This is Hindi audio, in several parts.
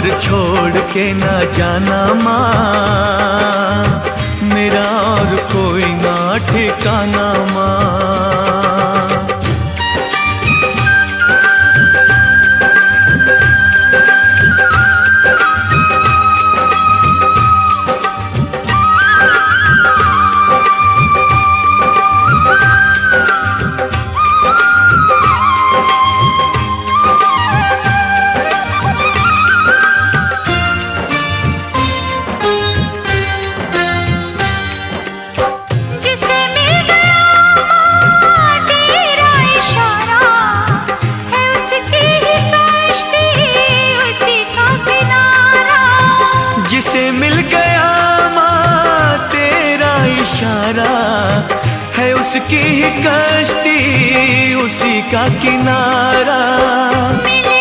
छोड़ के ना जाना माँ। मेरा और कोई ना ठिकाना। उसकी ही कश्ती उसी का किनारा। मिल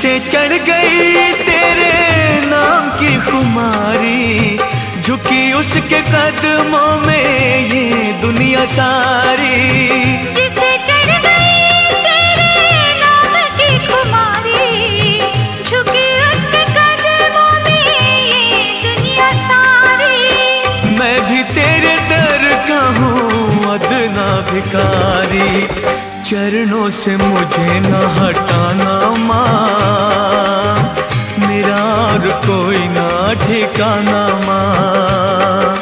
जिसे चढ़ गई तेरे नाम की खुमारी झुकी उसके कदमों में ये दुनिया सारी। जिसे चढ़ गई तेरे नाम की खुमारी झुकी उसके कदमों में ये दुनिया सारी। मैं भी तेरे दर का हूँ अदना भिखारी चरणों से मुझे न हटाना माँ। मेरा और कोई ना ठिकाना माँ।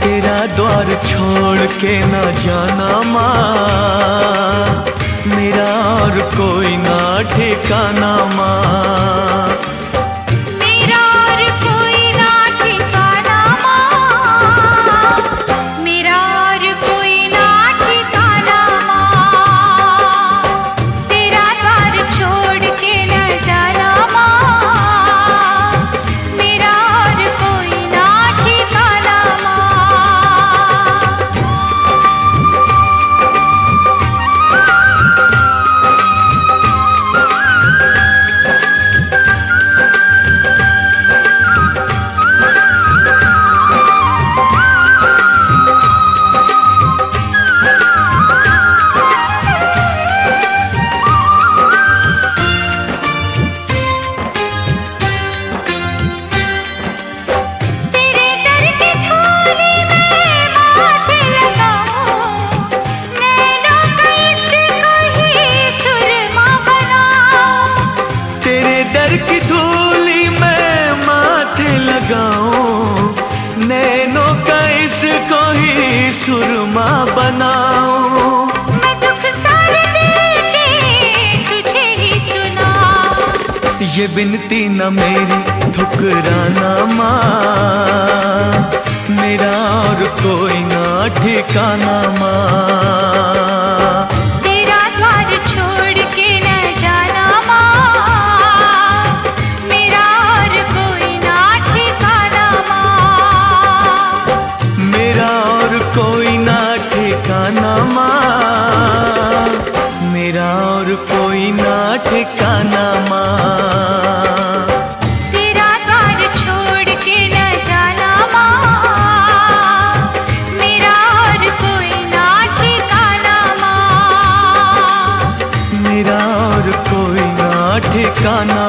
तेरा द्वार छोड़ के न जाना माँ। मेरा और कोई ना ठिकाना माँ। सुरमा बनाऊँ मैं दुख सारे दिल के तुझे ही सुनाऊं ये बिनती न मेरी ठुकराना माँ। मेरा और कोई ना ठिकाना माँ।